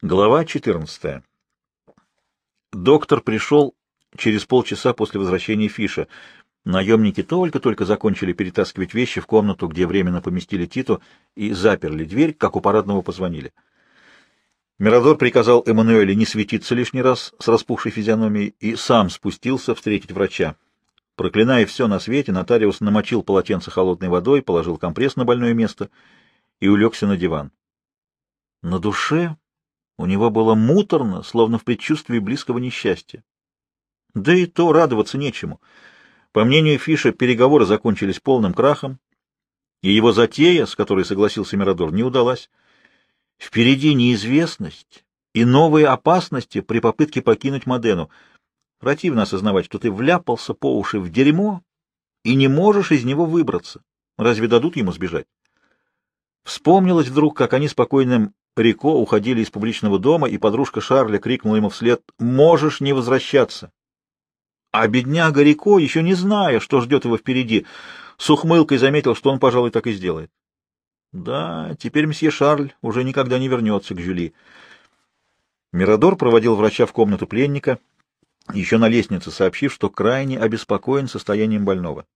Глава 14. Доктор пришел через полчаса после возвращения Фиша. Наемники только-только закончили перетаскивать вещи в комнату, где временно поместили Титу, и заперли дверь, как у парадного позвонили. Мирадор приказал Эммануэле не светиться лишний раз с распухшей физиономией и сам спустился встретить врача. Проклиная все на свете, нотариус намочил полотенце холодной водой, положил компресс на больное место и улегся на диван. На душе у него было муторно, словно в предчувствии близкого несчастья. Да и то радоваться нечему. По мнению Фиша, переговоры закончились полным крахом, и его затея, с которой согласился Мирадор, не удалась. Впереди неизвестность и новые опасности при попытке покинуть Модену. Противно осознавать, что ты вляпался по уши в дерьмо и не можешь из него выбраться. Разве дадут ему сбежать? Вспомнилось вдруг, как они спокойным Рико уходили из публичного дома, и подружка Шарля крикнула ему вслед «Можешь не возвращаться!». А бедняга Рико, еще не зная, что ждет его впереди, с ухмылкой заметил, что он, пожалуй, так и сделает. Да, теперь мсье Шарль уже никогда не вернется к Жюли. Мирадор проводил врача в комнату пленника, еще на лестнице сообщив, что крайне обеспокоен состоянием больного.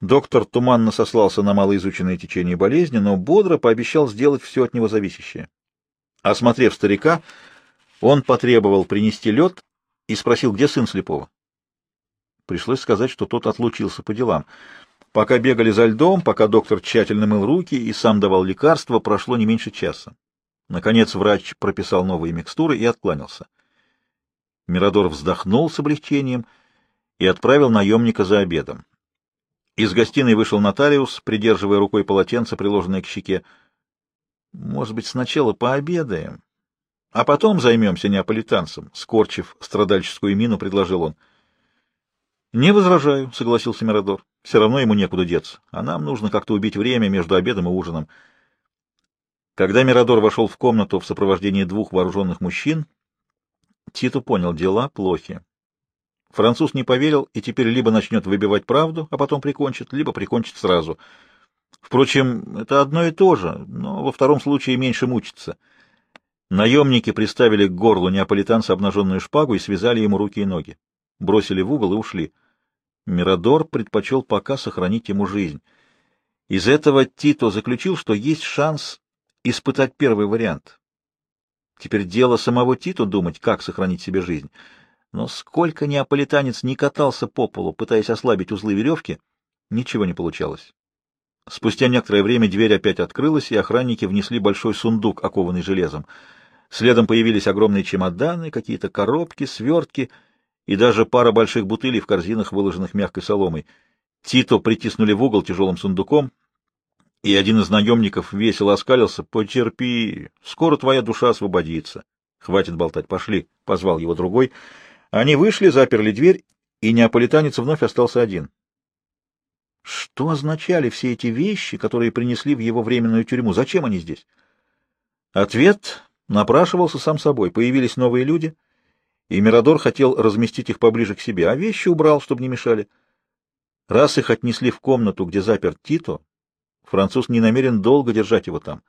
Доктор туманно сослался на малоизученное течение болезни, но бодро пообещал сделать все от него зависящее. Осмотрев старика, он потребовал принести лед и спросил, где сын слепого. Пришлось сказать, что тот отлучился по делам. Пока бегали за льдом, пока доктор тщательно мыл руки и сам давал лекарства, прошло не меньше часа. Наконец врач прописал новые микстуры и откланялся. Мирадор вздохнул с облегчением и отправил наемника за обедом. Из гостиной вышел нотариус, придерживая рукой полотенце, приложенное к щеке. «Может быть, сначала пообедаем, а потом займемся неаполитанцем», — скорчив страдальческую мину, предложил он. «Не возражаю», — согласился Мирадор. «Все равно ему некуда деться, а нам нужно как-то убить время между обедом и ужином». Когда Мирадор вошел в комнату в сопровождении двух вооруженных мужчин, Титу понял, дела плохи. Француз не поверил и теперь либо начнет выбивать правду, а потом прикончит, либо прикончит сразу. Впрочем, это одно и то же, но во втором случае меньше мучится. Наемники приставили к горлу неаполитанца обнаженную шпагу и связали ему руки и ноги. Бросили в угол и ушли. Мирадор предпочел пока сохранить ему жизнь. Из этого Тито заключил, что есть шанс испытать первый вариант. Теперь дело самого Тито думать, как сохранить себе жизнь — но сколько неаполитанец не катался по полу, пытаясь ослабить узлы веревки, ничего не получалось. Спустя некоторое время дверь опять открылась, и охранники внесли большой сундук, окованный железом. Следом появились огромные чемоданы, какие-то коробки, свертки и даже пара больших бутылей в корзинах, выложенных мягкой соломой. Тито притиснули в угол тяжелым сундуком, и один из наемников весело оскалился. «Потерпи, скоро твоя душа освободится». «Хватит болтать, пошли», — позвал его другой — они вышли, заперли дверь, и неаполитанец вновь остался один. Что означали все эти вещи, которые принесли в его временную тюрьму? Зачем они здесь? Ответ напрашивался сам собой. Появились новые люди, и Мирадор хотел разместить их поближе к себе, а вещи убрал, чтобы не мешали. Раз их отнесли в комнату, где запер Тито, француз не намерен долго держать его там.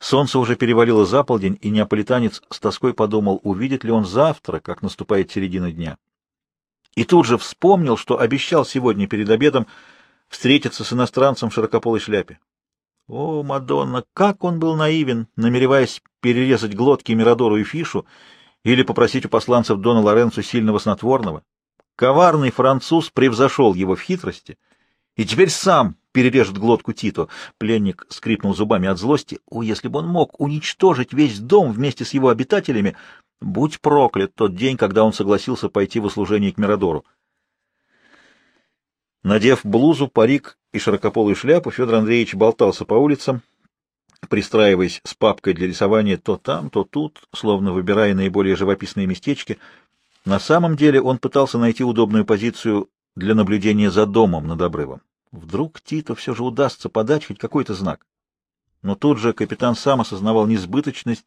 Солнце уже перевалило за полдень, и неаполитанец с тоской подумал, увидит ли он завтра, как наступает середина дня. И тут же вспомнил, что обещал сегодня перед обедом встретиться с иностранцем в широкополой шляпе. О, Мадонна, как он был наивен, намереваясь перерезать глотки Мирадору и Фишу или попросить у посланцев Дона Лоренцо сильного снотворного. Коварный француз превзошел его в хитрости и теперь сам перережет глотку Тито. Пленник скрипнул зубами от злости. О, если бы он мог уничтожить весь дом вместе с его обитателями! Будь проклят тот день, когда он согласился пойти в услужение к Мирадору. Надев блузу, парик и широкополую шляпу, Федор Андреевич болтался по улицам, пристраиваясь с папкой для рисования то там, то тут, словно выбирая наиболее живописные местечки. На самом деле он пытался найти удобную позицию для наблюдения за домом над обрывом. Вдруг Титу все же удастся подать хоть какой-то знак. Но тут же капитан сам осознавал несбыточность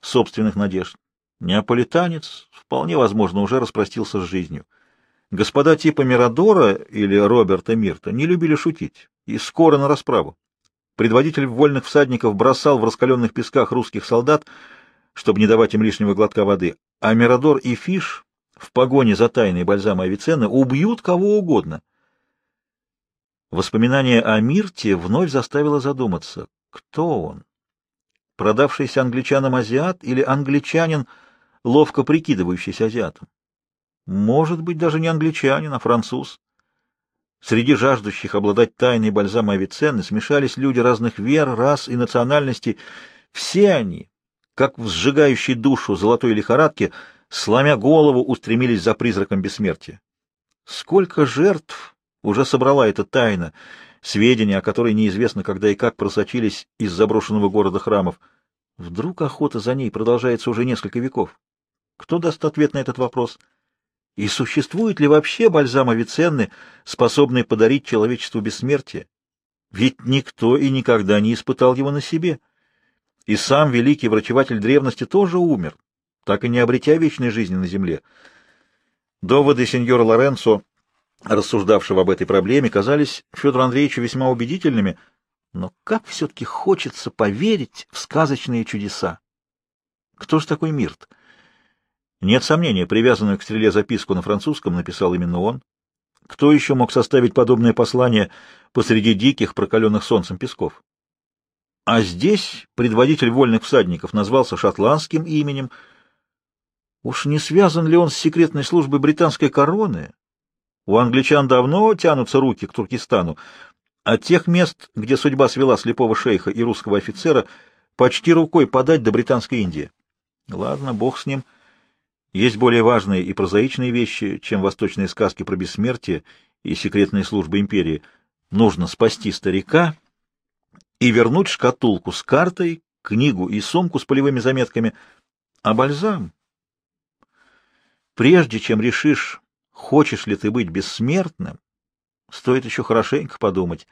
собственных надежд. Неаполитанец, вполне возможно, уже распростился с жизнью. Господа типа Мирадора или Роберта Мирта не любили шутить и скоро на расправу. предводитель вольных всадников бросал в раскаленных песках русских солдат, чтобы не давать им лишнего глотка воды, а Мирадор и Фиш в погоне за тайной бальзама Авиценны убьют кого угодно. Воспоминание о Мирте вновь заставило задуматься, кто он? Продавшийся англичанам азиат или англичанин, ловко прикидывающийся азиатом? Может быть, даже не англичанин, а француз. Среди жаждущих обладать тайной бальзама Авиценны смешались люди разных вер, рас и национальностей. Все они, как в сжигающей душу золотой лихорадки, сломя голову, устремились за призраком бессмертия. Сколько жертв уже собрала эта тайна, сведения о которой неизвестно когда и как просочились из заброшенного города храмов. Вдруг охота за ней продолжается уже несколько веков? Кто даст ответ на этот вопрос? И существует ли вообще бальзам Авиценны, способный подарить человечеству бессмертие? Ведь никто и никогда не испытал его на себе. И сам великий врачеватель древности тоже умер, так и не обретя вечной жизни на земле. Доводы сеньора Лоренцо, рассуждавшего об этой проблеме, казались Федору Андреевичу весьма убедительными, но как все-таки хочется поверить в сказочные чудеса! Кто же такой Мирт? Нет сомнения, привязанную к стреле записку на французском написал именно он. Кто еще мог составить подобное послание посреди диких, прокаленных солнцем песков? А здесь предводитель вольных всадников назвался шотландским именем. Уж не связан ли он с секретной службой британской короны? У англичан давно тянутся руки к Туркестану, а тех мест, где судьба свела слепого шейха и русского офицера, почти рукой подать до Британской Индии. Ладно, бог с ним — есть более важные и прозаичные вещи, чем восточные сказки про бессмертие и секретные службы империи. Нужно спасти старика и вернуть шкатулку с картой, книгу и сумку с полевыми заметками. А бальзам? Прежде чем решишь, хочешь ли ты быть бессмертным, стоит еще хорошенько подумать.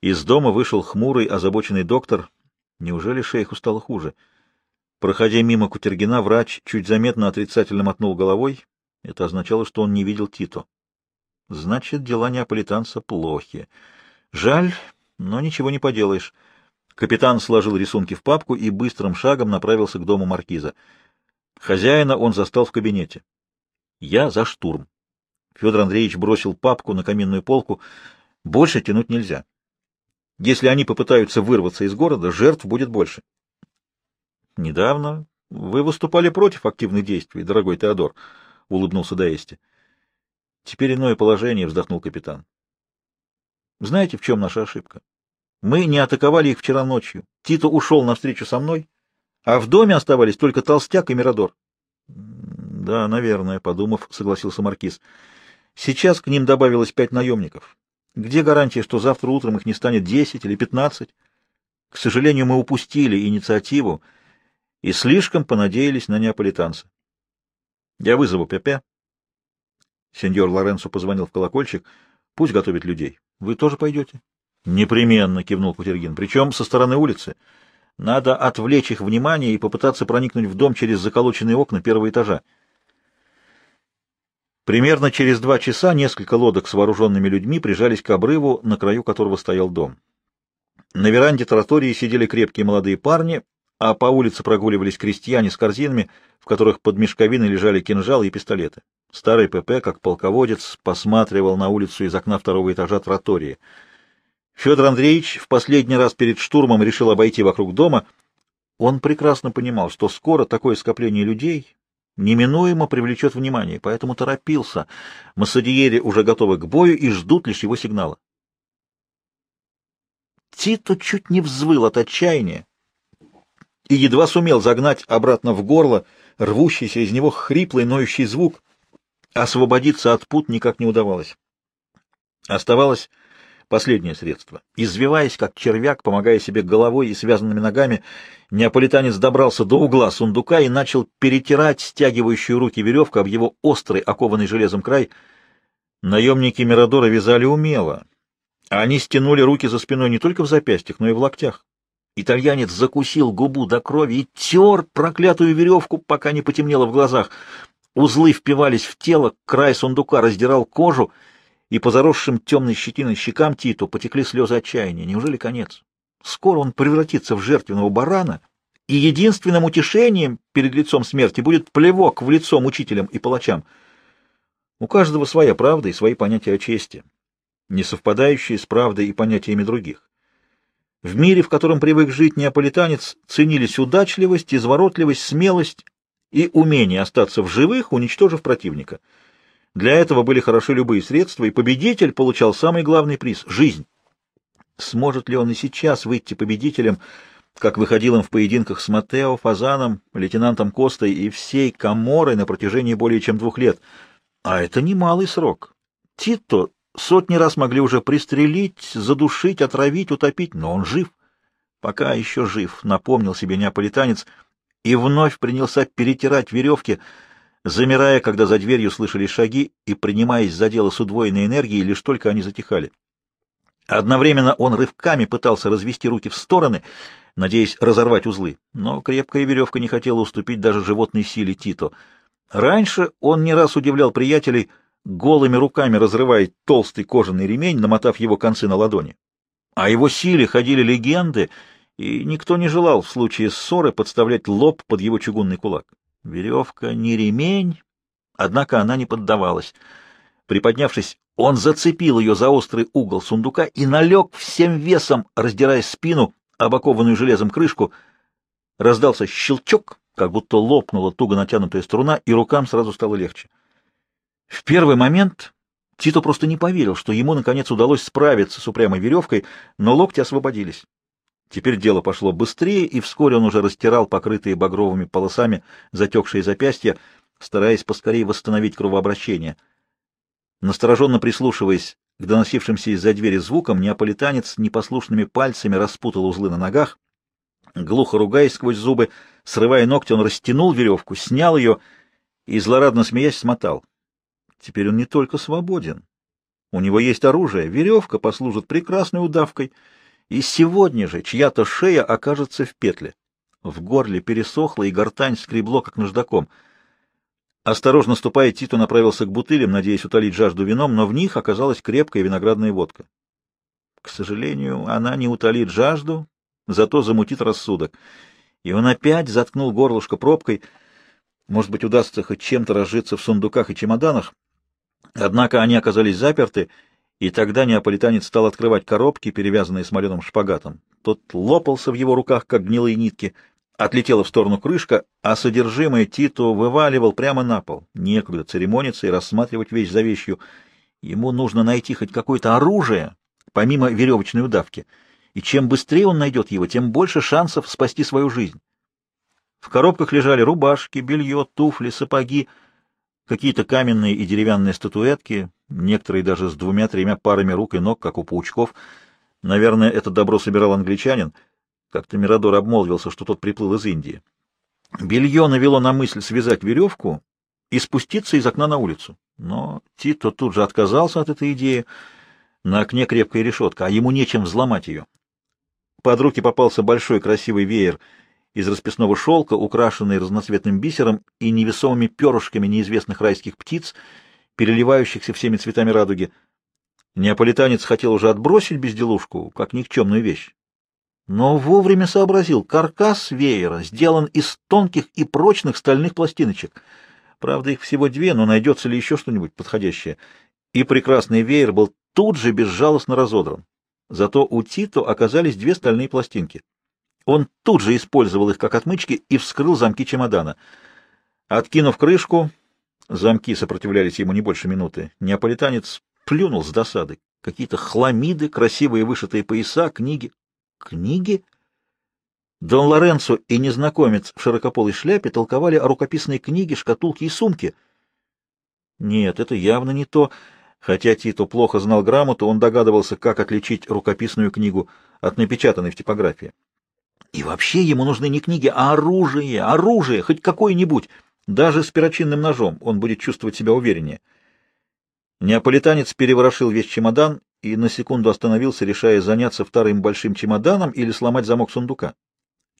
Из дома вышел хмурый, озабоченный доктор. Неужели шейху стало хуже? — Проходя мимо Кутергина, врач чуть заметно отрицательно мотнул головой. Это означало, что он не видел Тито. Значит, дела неаполитанца плохи. Жаль, но ничего не поделаешь. Капитан сложил рисунки в папку и быстрым шагом направился к дому маркиза. Хозяина он застал в кабинете. Я за штурм. Федор Андреевич бросил папку на каминную полку. Больше тянуть нельзя. Если они попытаются вырваться из города, жертв будет больше. — Недавно вы выступали против активных действий, дорогой Теодор, — улыбнулся Даэсти. — Теперь иное положение, — вздохнул капитан. — Знаете, в чем наша ошибка? Мы не атаковали их вчера ночью. Тито ушел навстречу со мной, а в доме оставались только Толстяк и Мирадор. — Да, наверное, — подумав, согласился Маркиз. — Сейчас к ним добавилось пять наемников. Где гарантия, что завтра утром их не станет десять или пятнадцать? К сожалению, мы упустили инициативу, — и слишком понадеялись на неаполитанца. Я вызову Пепе. Сеньор Лоренцо позвонил в колокольчик. Пусть готовит людей. Вы тоже пойдете? Непременно, кивнул Кутергин. Причем со стороны улицы. Надо отвлечь их внимание и попытаться проникнуть в дом через заколоченные окна первого этажа. Примерно через два часа несколько лодок с вооруженными людьми прижались к обрыву, на краю которого стоял дом. На веранде тротории сидели крепкие молодые парни, а по улице прогуливались крестьяне с корзинами, в которых под мешковиной лежали кинжалы и пистолеты. Старый ПП, как полководец, посматривал на улицу из окна второго этажа тротории. Федор Андреевич в последний раз перед штурмом решил обойти вокруг дома. Он прекрасно понимал, что скоро такое скопление людей неминуемо привлечет внимание, поэтому торопился. Массадиери уже готовы к бою и ждут лишь его сигнала. Тито чуть не взвыл от отчаяния и едва сумел загнать обратно в горло рвущийся из него хриплый ноющий звук. Освободиться от пут никак не удавалось. Оставалось последнее средство. Извиваясь, как червяк, помогая себе головой и связанными ногами, неаполитанец добрался до угла сундука и начал перетирать стягивающую руки веревку об его острый, окованный железом край. Наемники Мирадора вязали умело. Они стянули руки за спиной не только в запястьях, но и в локтях. Итальянец закусил губу до крови и тер проклятую веревку, пока не потемнело в глазах. Узлы впивались в тело, край сундука раздирал кожу, и по заросшим темной щетиной щекам Титу потекли слезы отчаяния. Неужели конец? Скоро он превратится в жертвенного барана, и единственным утешением перед лицом смерти будет плевок в лицо мучителям и палачам. У каждого своя правда и свои понятия о чести, не совпадающие с правдой и понятиями других. В мире, в котором привык жить неаполитанец, ценились удачливость, изворотливость, смелость и умение остаться в живых, уничтожив противника. Для этого были хороши любые средства, и победитель получал самый главный приз — жизнь. Сможет ли он и сейчас выйти победителем, как выходил он в поединках с Матео, Фазаном, лейтенантом Костой и всей Каморой на протяжении более чем двух лет? А это немалый срок. Тито сотни раз могли уже пристрелить, задушить, отравить, утопить, но он жив. Пока еще жив, напомнил себе неаполитанец, и вновь принялся перетирать веревки, замирая, когда за дверью слышались шаги, и принимаясь за дело с удвоенной энергией, лишь только они затихали. Одновременно он рывками пытался развести руки в стороны, надеясь разорвать узлы, но крепкая веревка не хотела уступить даже животной силе Тито. Раньше он не раз удивлял приятелей, голыми руками разрывая толстый кожаный ремень, намотав его концы на ладони. О его силе ходили легенды, и никто не желал в случае ссоры подставлять лоб под его чугунный кулак. Веревка не ремень, однако она не поддавалась. Приподнявшись, он зацепил ее за острый угол сундука и налег всем весом, раздирая спину, обокованную железом крышку. Раздался щелчок, как будто лопнула туго натянутая струна, и рукам сразу стало легче. В первый момент Тито просто не поверил, что ему, наконец, удалось справиться с упрямой веревкой, но локти освободились. Теперь дело пошло быстрее, и вскоре он уже растирал покрытые багровыми полосами затекшие запястья, стараясь поскорее восстановить кровообращение. Настороженно прислушиваясь к доносившимся из-за двери звукам, неаполитанец непослушными пальцами распутал узлы на ногах. Глухо ругаясь сквозь зубы, срывая ногти, он растянул веревку, снял ее и, злорадно смеясь, смотал. Теперь он не только свободен. У него есть оружие, веревка послужит прекрасной удавкой, и сегодня же чья-то шея окажется в петле. В горле пересохло, и гортань скребло, как наждаком — Осторожно ступая, Тито направился к бутылям, надеясь утолить жажду вином, но в них оказалась крепкая виноградная водка. К сожалению, она не утолит жажду, зато замутит рассудок. И он опять заткнул горлышко пробкой. Может быть, удастся хоть чем-то разжиться в сундуках и чемоданах. Однако они оказались заперты, и тогда неаполитанец стал открывать коробки, перевязанные смоленым шпагатом. Тот лопался в его руках, как гнилые нитки — Отлетела в сторону крышка, а содержимое Тито вываливал прямо на пол. Некогда церемониться и рассматривать вещь за вещью. Ему нужно найти хоть какое-то оружие, помимо веревочной удавки. И чем быстрее он найдет его, тем больше шансов спасти свою жизнь. В коробках лежали рубашки, белье, туфли, сапоги, какие-то каменные и деревянные статуэтки, некоторые даже с двумя-тремя парами рук и ног, как у паучков. Наверное, это добро собирал англичанин — как-то Мирадор обмолвился, что тот приплыл из Индии. Белье навело на мысль связать веревку и спуститься из окна на улицу. Но Тито тут же отказался от этой идеи. На окне крепкая решетка, а ему нечем взломать ее. Под руки попался большой красивый веер из расписного шелка, украшенный разноцветным бисером и невесомыми перышками неизвестных райских птиц, переливающихся всеми цветами радуги. Неаполитанец хотел уже отбросить безделушку, как никчемную вещь но вовремя сообразил, каркас веера сделан из тонких и прочных стальных пластиночек. Правда, их всего две, но найдется ли еще что-нибудь подходящее? И прекрасный веер был тут же безжалостно разодран. Зато у Тито оказались две стальные пластинки. Он тут же использовал их как отмычки и вскрыл замки чемодана. Откинув крышку, замки сопротивлялись ему не больше минуты, неаполитанец плюнул с досады. Какие-то хламиды, красивые вышитые пояса, книги. Книги? Дон Лоренцо и незнакомец в широкополой шляпе толковали о рукописной книге, шкатулке и сумке. Нет, это явно не то. Хотя Тито плохо знал грамоту, он догадывался, как отличить рукописную книгу от напечатанной в типографии. И вообще ему нужны не книги, а оружие, оружие, хоть какое-нибудь. Даже с перочинным ножом он будет чувствовать себя увереннее. Неаполитанец переворошил весь чемодан и на секунду остановился, решая заняться вторым большим чемоданом или сломать замок сундука.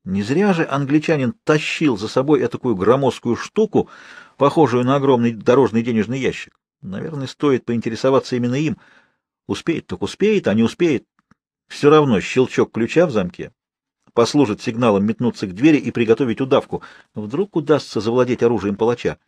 Не зря же англичанин тащил за собой этакую громоздкую штуку, похожую на огромный дорожный денежный ящик. Наверное, стоит поинтересоваться именно им. Успеет, так успеет, а не успеет. Все равно щелчок ключа в замке послужит сигналом метнуться к двери и приготовить удавку. Вдруг удастся завладеть оружием палача.